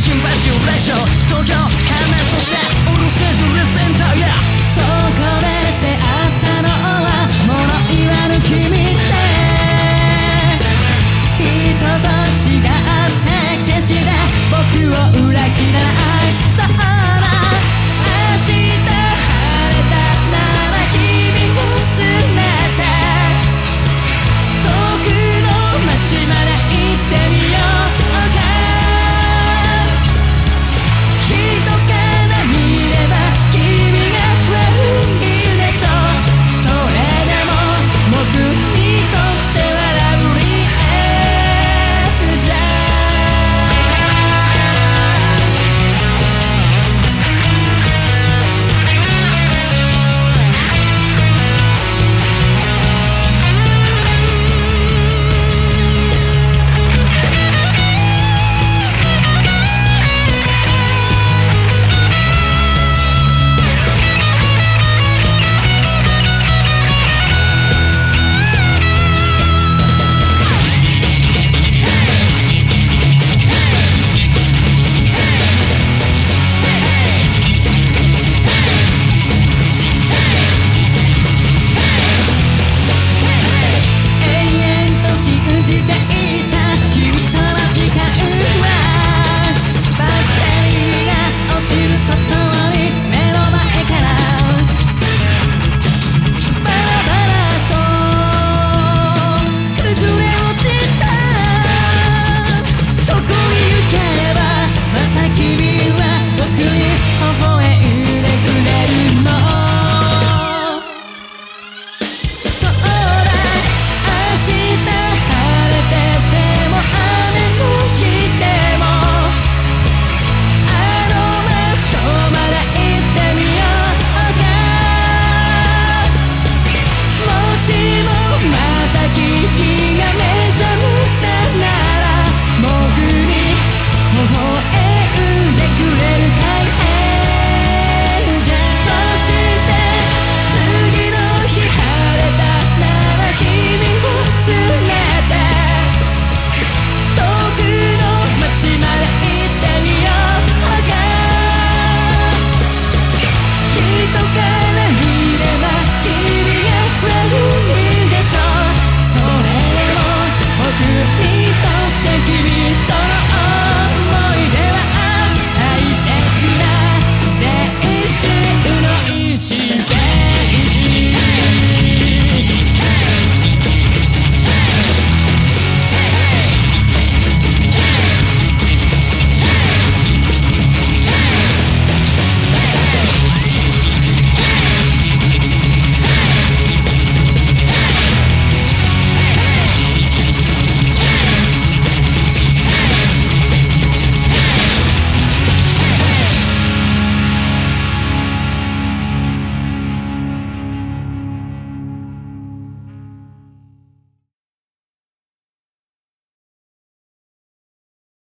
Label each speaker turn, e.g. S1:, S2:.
S1: 新橋来所東京金そしてオルセージュレセンターや。そこで出会ったのは物言わぬ君で人と違って決して僕を裏切らない。